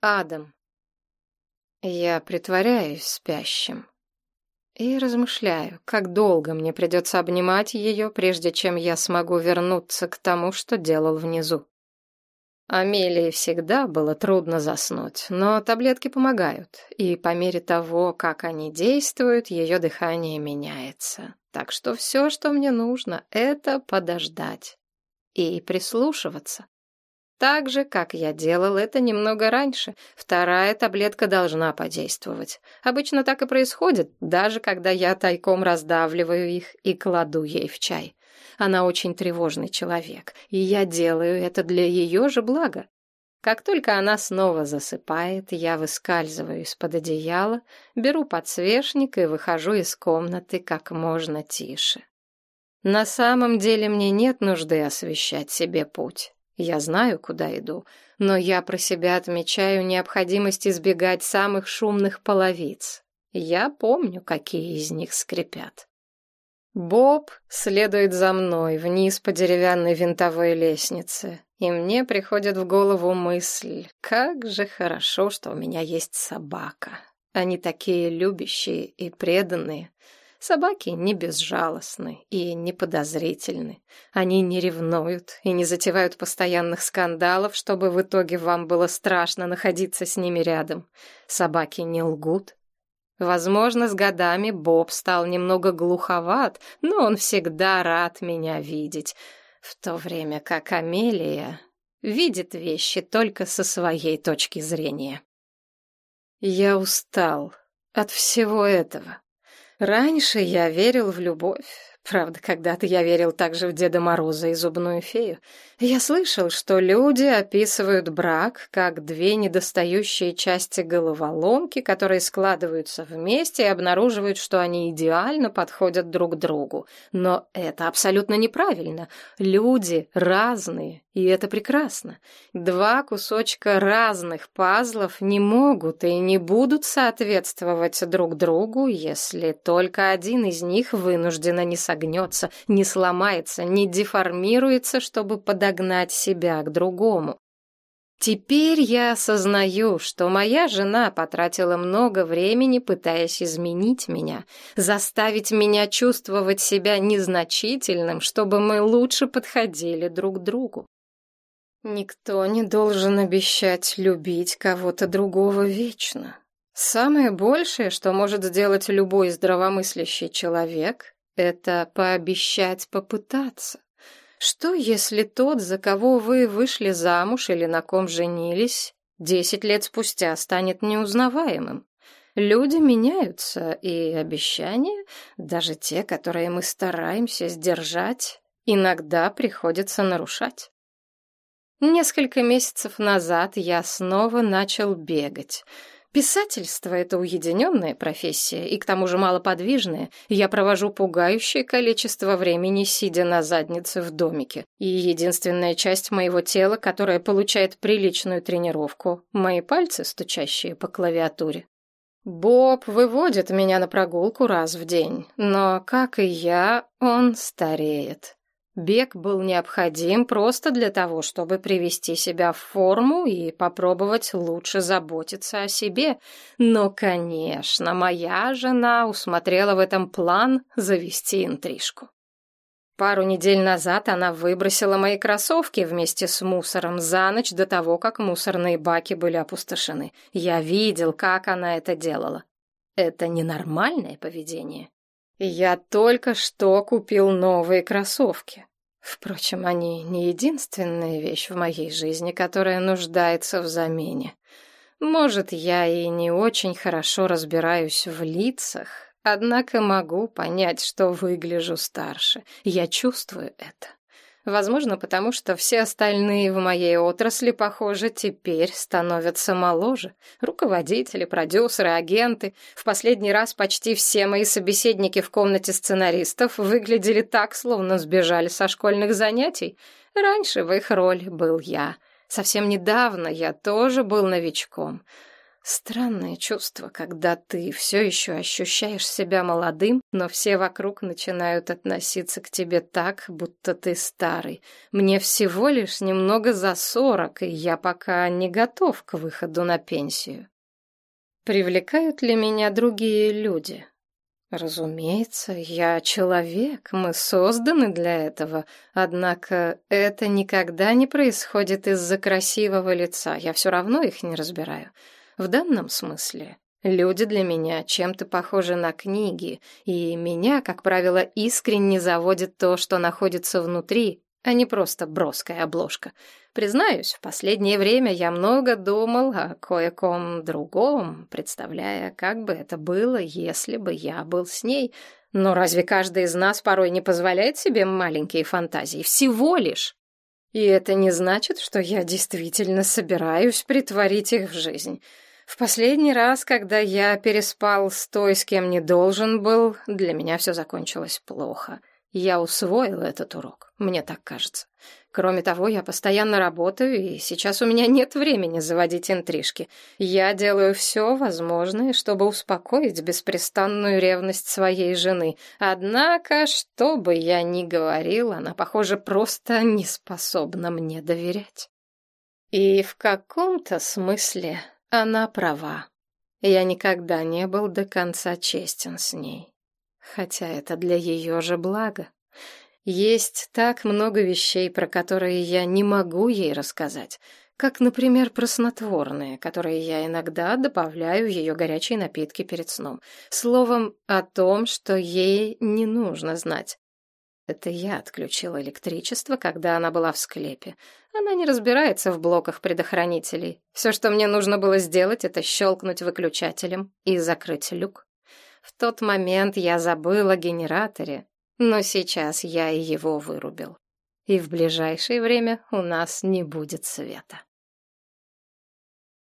Адам. Я притворяюсь спящим. И размышляю, как долго мне придется обнимать ее, прежде чем я смогу вернуться к тому, что делал внизу. Амелии всегда было трудно заснуть, но таблетки помогают, и по мере того, как они действуют, ее дыхание меняется. Так что все, что мне нужно, это подождать и прислушиваться. Так же, как я делал это немного раньше, вторая таблетка должна подействовать. Обычно так и происходит, даже когда я тайком раздавливаю их и кладу ей в чай. Она очень тревожный человек, и я делаю это для ее же блага. Как только она снова засыпает, я выскальзываю из-под одеяла, беру подсвечник и выхожу из комнаты как можно тише. На самом деле мне нет нужды освещать себе путь. Я знаю, куда иду, но я про себя отмечаю необходимость избегать самых шумных половиц. Я помню, какие из них скрипят. Боб следует за мной вниз по деревянной винтовой лестнице, и мне приходит в голову мысль, как же хорошо, что у меня есть собака. Они такие любящие и преданные. Собаки не безжалостны и не подозрительны. Они не ревнуют и не затевают постоянных скандалов, чтобы в итоге вам было страшно находиться с ними рядом. Собаки не лгут. Возможно, с годами Боб стал немного глуховат, но он всегда рад меня видеть, в то время как Амелия видит вещи только со своей точки зрения. Я устал от всего этого. Раньше я верил в любовь. Правда, когда-то я верил также в Деда Мороза и Зубную фею. Я слышал, что люди описывают брак как две недостающие части головоломки, которые складываются вместе и обнаруживают, что они идеально подходят друг другу. Но это абсолютно неправильно. Люди разные, и это прекрасно. Два кусочка разных пазлов не могут и не будут соответствовать друг другу, если только один из них вынужденно не согнется, не сломается, не деформируется, чтобы подогнать себя к другому. Теперь я осознаю, что моя жена потратила много времени, пытаясь изменить меня, заставить меня чувствовать себя незначительным, чтобы мы лучше подходили друг другу. Никто не должен обещать любить кого-то другого вечно. Самое большее, что может сделать любой здравомыслящий человек, это пообещать попытаться. Что, если тот, за кого вы вышли замуж или на ком женились, десять лет спустя станет неузнаваемым? Люди меняются, и обещания, даже те, которые мы стараемся сдержать, иногда приходится нарушать. Несколько месяцев назад я снова начал бегать. Писательство — это уединенная профессия, и к тому же малоподвижная. Я провожу пугающее количество времени, сидя на заднице в домике. И единственная часть моего тела, которая получает приличную тренировку — мои пальцы, стучащие по клавиатуре. Боб выводит меня на прогулку раз в день, но, как и я, он стареет. Бег был необходим просто для того, чтобы привести себя в форму и попробовать лучше заботиться о себе. Но, конечно, моя жена усмотрела в этом план завести интрижку. Пару недель назад она выбросила мои кроссовки вместе с мусором за ночь до того, как мусорные баки были опустошены. Я видел, как она это делала. Это ненормальное поведение. Я только что купил новые кроссовки. Впрочем, они не единственная вещь в моей жизни, которая нуждается в замене. Может, я и не очень хорошо разбираюсь в лицах, однако могу понять, что выгляжу старше. Я чувствую это. Возможно, потому что все остальные в моей отрасли, похоже, теперь становятся моложе. Руководители, продюсеры, агенты. В последний раз почти все мои собеседники в комнате сценаристов выглядели так, словно сбежали со школьных занятий. Раньше в их роли был я. Совсем недавно я тоже был новичком. Странное чувство, когда ты все еще ощущаешь себя молодым, но все вокруг начинают относиться к тебе так, будто ты старый. Мне всего лишь немного за сорок, и я пока не готов к выходу на пенсию. Привлекают ли меня другие люди? Разумеется, я человек, мы созданы для этого, однако это никогда не происходит из-за красивого лица, я все равно их не разбираю. В данном смысле люди для меня чем-то похожи на книги, и меня, как правило, искренне заводит то, что находится внутри, а не просто броская обложка. Признаюсь, в последнее время я много думал о кое-ком другом, представляя, как бы это было, если бы я был с ней. Но разве каждый из нас порой не позволяет себе маленькие фантазии? Всего лишь. И это не значит, что я действительно собираюсь притворить их в жизнь. В последний раз, когда я переспал с той, с кем не должен был, для меня все закончилось плохо. Я усвоил этот урок, мне так кажется. Кроме того, я постоянно работаю, и сейчас у меня нет времени заводить интрижки. Я делаю все возможное, чтобы успокоить беспрестанную ревность своей жены. Однако, что бы я ни говорил, она, похоже, просто не способна мне доверять. И в каком-то смысле она права. Я никогда не был до конца честен с ней хотя это для ее же блага. Есть так много вещей, про которые я не могу ей рассказать, как, например, про снотворные, которые я иногда добавляю в ее горячие напитки перед сном. Словом, о том, что ей не нужно знать. Это я отключил электричество, когда она была в склепе. Она не разбирается в блоках предохранителей. Все, что мне нужно было сделать, это щелкнуть выключателем и закрыть люк. В тот момент я забыл о генераторе, но сейчас я и его вырубил. И в ближайшее время у нас не будет света.